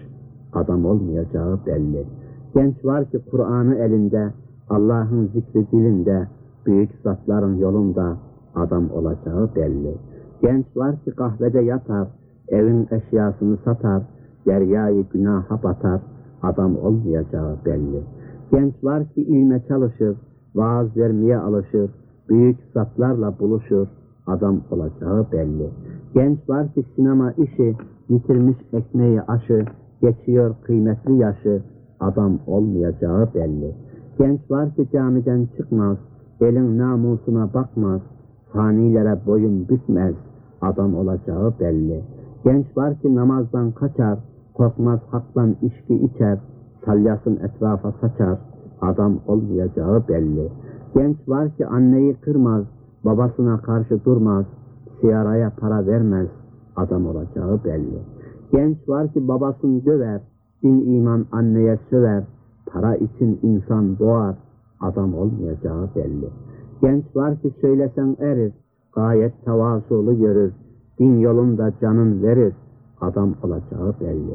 adam olmayacağı belli. Genç var ki Kur'an'ı elinde, Allah'ın zikri dilinde, büyük zatların yolunda adam olacağı belli. Genç var ki kahvede yatar, evin eşyasını satar, deryayı günaha batar, adam olmayacağı belli. Genç var ki ilme çalışır, vaaz vermeye alışır, büyük zatlarla buluşur, adam olacağı belli. Genç var ki sinema işi, yitirmiş ekmeği aşı, geçiyor kıymetli yaşı, adam olmayacağı belli. Genç var ki camiden çıkmaz, elin namusuna bakmaz, fanilere boyun bükmez, adam olacağı belli. Genç var ki namazdan kaçar, korkmaz haktan içki içer, salyasın etrafa saçar, adam olmayacağı belli. Genç var ki anneyi kırmaz, babasına karşı durmaz, sigaraya para vermez, adam olacağı belli. Genç var ki babasını döver, din iman anneye söver, para için insan doğar, adam olmayacağı belli. Genç var ki söylesen erir, gayet tevazulu görür, din yolunda canın verir, adam olacağı belli.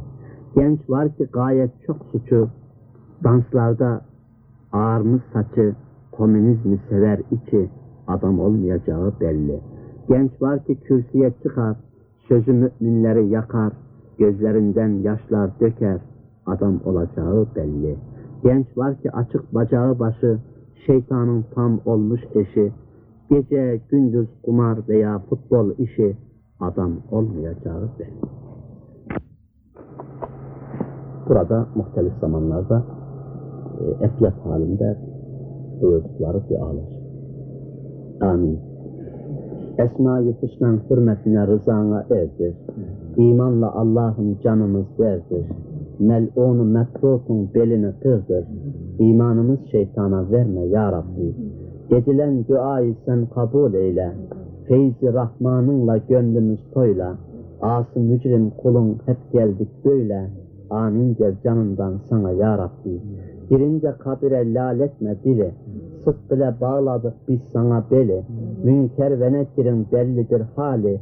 Genç var ki gayet çok suçu, danslarda ağarmış saçı, komünizmi sever içi, adam olmayacağı belli. Genç var ki kürsüye çıkar, sözü müminleri yakar, gözlerinden yaşlar döker, adam olacağı belli. Genç var ki açık bacağı başı, şeytanın tam olmuş eşi, gece gündüz kumar veya futbol işi, adam olmayacağı belli. Burada muhtelif zamanlarda e, efyat halinde buyurdukları dualar. Amin. Esma-i Hüsna'nın hürmetine rızana erdir. İmanla Allah'ın canımız verdir. Mel'unu metrutun belini kırdır. İmanımız şeytana verme ya Rabbi. Edilen duayı sen kabul eyle. Feyzi Rahman'ınla gönlümüz toyla. Ası mücrim kulun hep geldik böyle. Amin der canından sana ya Rabbi. Girince kabire laletme dili. Sık bile bağladık biz sana beli. Münker ve nekirin bellidir hali.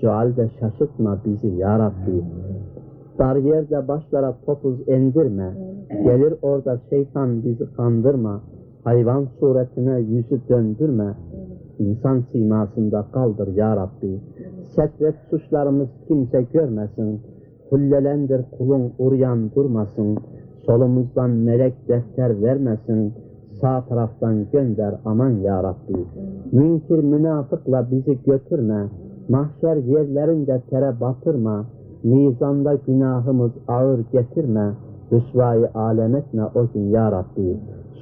Şu halde şaşırtma bizi ya Rabbi. Dar yerde başlara topuz endirme. Gelir orada şeytan bizi kandırma. Hayvan suretine yüzü döndürme. İnsan simasında kaldır ya Rabbi. Setret suçlarımız kimse görmesin. Hullelendir kulun uryan durmasın. Solumuzdan melek defter vermesin. Sağ taraftan gönder aman ya Rabbi. Münkir münafıkla bizi götürme. Mahşer yerlerinde tere batırma. Mizanda günahımız ağır getirme. Rüsvayı alem etme o gün ya.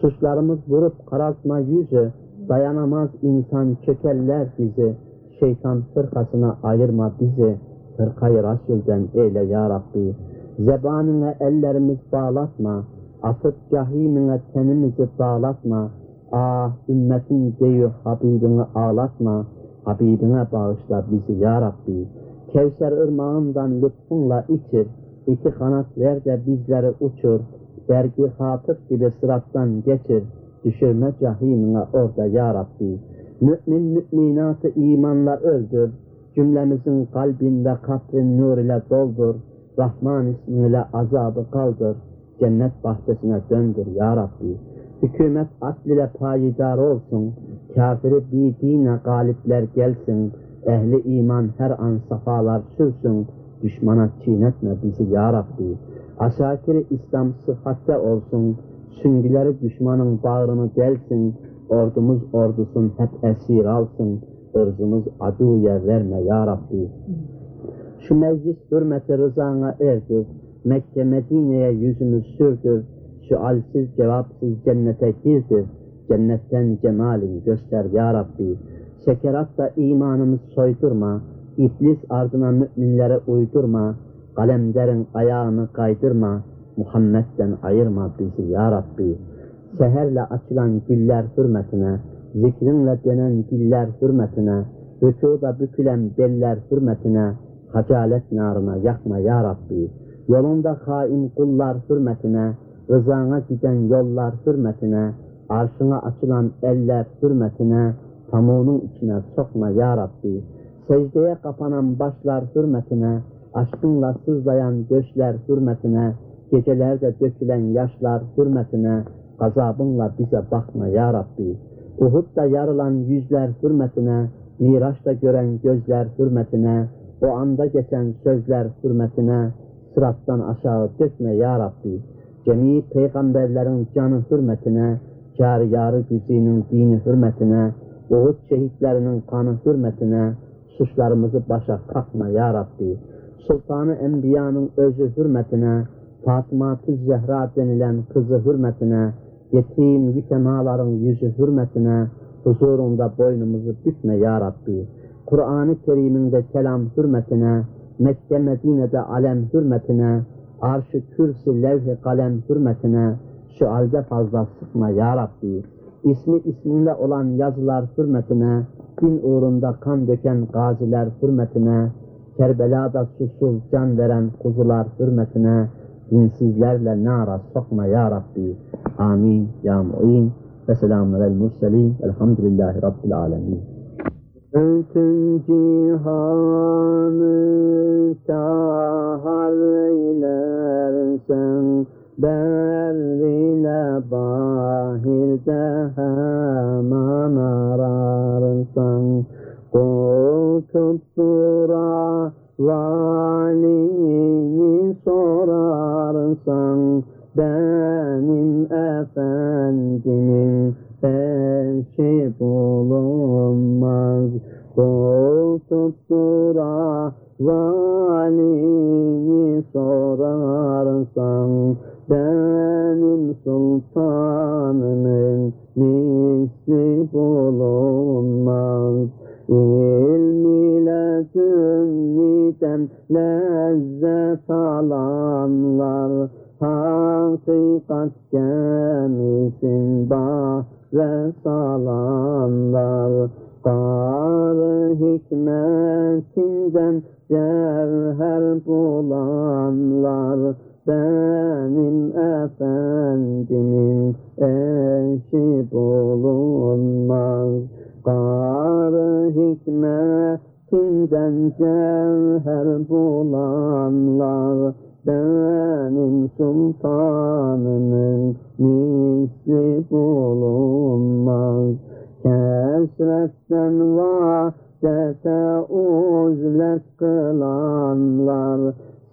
Suçlarımız vurup karartma yüzü. Dayanamaz insan çökerler bizi. Şeytan fırkasına ayırma bizi. Fırkayı Rasul'den eyle ya Rabbi. Zebanına ellerimiz bağlatma. Atıp cahimine tenimizi dağlatma. Ah ümmetin deyu Habibini ağlatma. Habibine bağışla bizi ya Rabbi. Kevser ırmağından lütfunla içir. İki kanat ver de bizleri uçur. Dergi hatıp gibi sırattan geçir. Düşürme cahimine orada ya Rabbi. Mümin müminatı imanla öldür. Cümlemizin kalbin ve kabrin nur ile doldur. Rahman ismiyle azabı kaldır. Cennet bahçesine döndür ya Rabbi. Hükümet adl ile payidar olsun. Kafiri bir dine galipler gelsin. Ehli iman her an safalar sürsün. Düşmana çiğnetme bizi ya Rabbi. Aşakiri İslam sıhhatte olsun. Süngüleri düşmanın bağrını delsin. Ordumuz ordusun hep esir alsın. Irzımız aduya verme ya Rabbi. Şu meclis hürmeti rızana erdir. Mekke Medine'ye yüzümüz sürdür. Şu alsiz cevapsız cennete girdir. Cennetten cemalin göster ya Rabbi. Sekeratta imanımız soydurma. İblis ardına müminlere uydurma. Kalemderin ayağını kaydırma. Muhammed'den ayırma bizi ya Rabbi. Seherle açılan güller hürmetine, zikrinlə dönən dillər hürmətinə, rükuda bükülən bellər hürmətinə, xəcalət narına yaxma ya Rabbi, yolunda xain qullar hürmətinə, rızana gidən yollar hürmətinə, arşına açılan əllər hürmətinə, tamunun içinə soxma ya Rabbi, secdəyə qapanan başlar hürmətinə, aşkınla sızlayan döşlər hürmətinə, gecələrdə dökülən yaşlar hürmətinə, qazabınla bizə baxma ya Rabbi, Uhud'da yarılan yüzler hürmetine, Miraç'ta gören gözler hürmetine, o anda geçen sözler hürmetine, sırattan aşağı dökme ya Rabbi. Cemi peygamberlerin canı hürmetine, cari yarı güzinin dini hürmetine, Uhud şehitlerinin kanı hürmetine, suçlarımızı başa kalkma ya Rabbi. Sultanı Enbiya'nın özü hürmetine, Fatıma Zehra denilen kızı hürmetine, yetim yütemaların yüzü hürmetine, huzurunda boynumuzu bükme ya Rabbi. Kur'an-ı Kerim'inde kelam hürmetine, Mekke Medine'de alem hürmetine, arş-ı kürsi levh-i kalem hürmetine, şu halde fazla sıkma ya Rabbi. İsmi isminle olan yazılar hürmetine, din uğrunda kan döken gaziler hürmetine, Kerbela'da susuz can veren kuzular hürmetine, dinsizlerle nara sokma ya Rabbi. Amin ya mu'in. Ve selamun alel murselin. Elhamdülillahi Rabbil alemin. Bütün cihanı kahar eylersen, Berriyle bahirde hemen ararsan, Kul tuttura valini sorarsan, Benim efendimin eşi bulunmaz. Kul tuttura valini sorarsan benim sultanımın misli bulunmaz. İlm ile dünniden lezzet alanlar hakikat gemisin bahre salanlar Kar hikmetinden cevher bulanlar. Benim efendimin eşi bulunmaz. Kar hikmetinden cevher bulanlar benim sultanımın misli bulunmaz. Kesretten vahdete uzlet kılanlar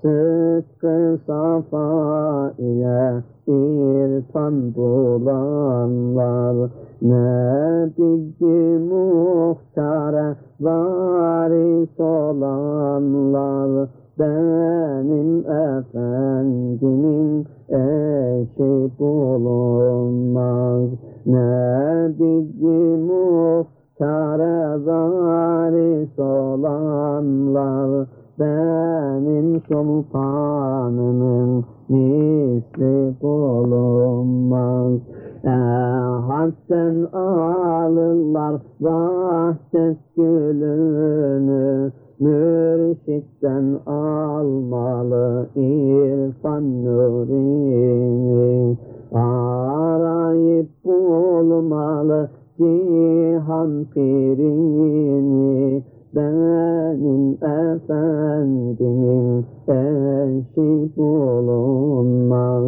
Sıdkı safa ile irfan bulanlar. Nebiyyi muhtara varis olanlar. Benim efendimin eşi bulunmaz. Nebiyyi muhtara varis olanlar benim sultanımın misli bulunmaz. Ehadden alırlar vahdet gülünü, mürşitten almalı irfan nurini. Arayıp bulmalı cihan pirini, benim efendimin eşi bulunmaz.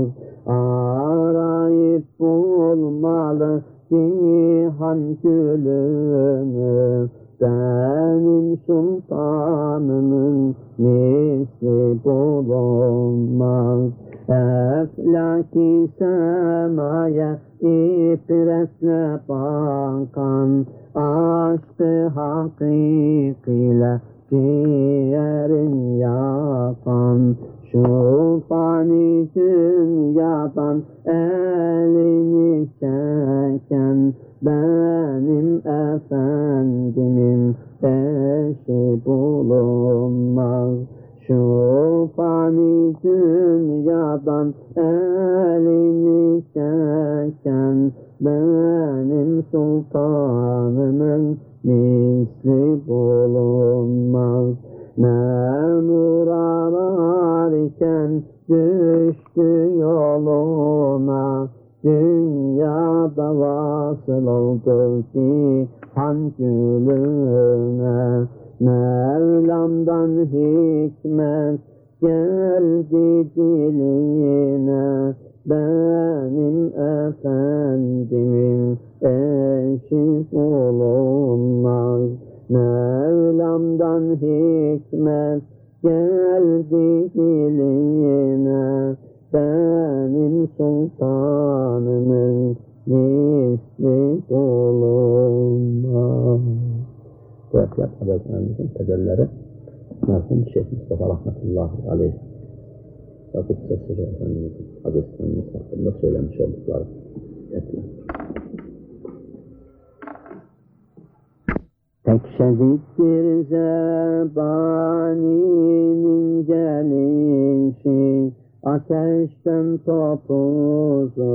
Arayıp bulmalı cihan gülünü, benim sultanımın misli bulunmaz. Eflaki semaya ibretle bakan aşkı hakikiyle ciğerin yakan şu fani dünyadan elini çeken benim efendimin eşi bulunmaz. Şu fani dünyadan elini çeken benim sultanımın misli bulunmaz. Memur ararken düştü yoluna, dünyada vasıl oldu cihan gülüne. Mevlam'dan hikmet geldi diline, benim efendimin eşi bulunmaz. Mevlam'dan hikmet geldi diline, benim sultanımın misli bulunmaz. Ekrem Efendimizin pederleri merhum Şeyh Mustafa Rahmetullahi Aleyh Vakıf Sesiri Efendimizin hadislerinin hakkında söylemiş oldukları Ekrem. Tek şehittir zebaninin gelişi Ateşten topuzu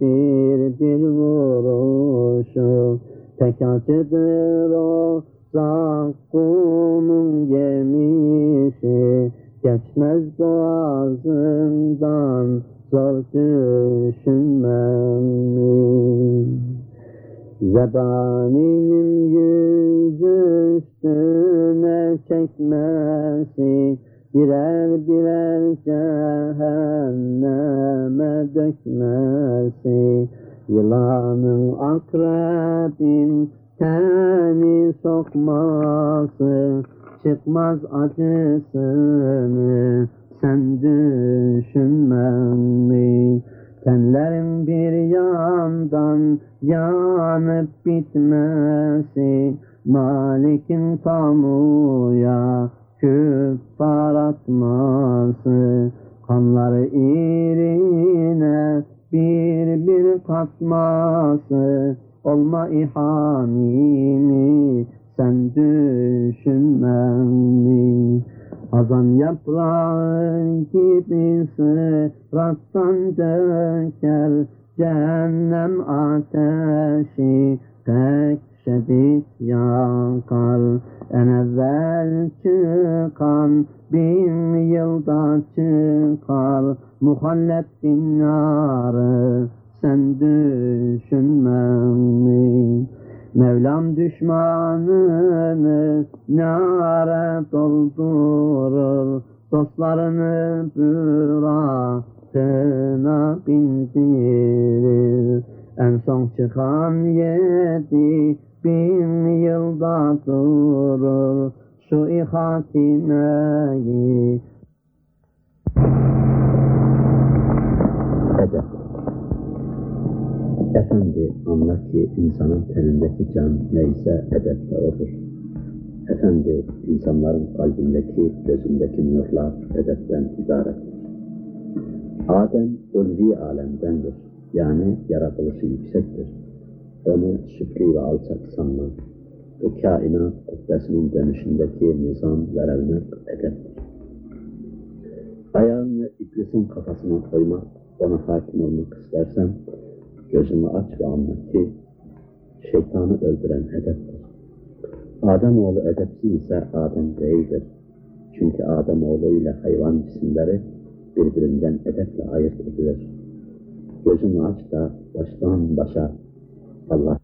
bir bir vuruşu Tek acıdır o zakkumun gemisi Geçmez boğazından zor düşünmem mi? Zebaninin yüz üstüne çekmesi Birer birer cehenneme dökmesi Yılanın akrebin teni sokması Çıkmaz acısını sen düşünmem mi? Tenlerin bir yandan yanıp bitmesi Malik'in tamuya küffar atması Kanları irine bir bir katması Olma ihanimi sen düşünmem mi? Hazan yaprağı gibi sırattan döker Cehennem ateşi pek şiddet yakar En evvel çıkan bin yılda çıkar Muhallet bin narı sen düşünmem? Mevlam düşmanını nara doldurur Dostlarını büratına bindirir. En son çıkan yedi bin yılda durur. Şu ihatimeyi Efendi anla ki insanın tenindeki can neyse edepte odur. Efendi insanların kalbindeki, gözündeki nurlar edepten ibarettir. Adem ulvi alemdendir. Yani yaratılışı yüksektir. Onu süfli ve alçak sanma. Bu kainat kubbesinin dönüşündeki nizam ve revnak edeptir. Ayağını iblisin kafasına koymak, ona hakim olmak istersen, gözünü aç ve anla ki şeytanı öldüren edeptir. Ademoğlu edepsiz ise Adem değildir. Çünkü Ademoğlu ile hayvan cisimleri birbirinden edeple ayırt edilir. Gözünü aç da baştan başa Allah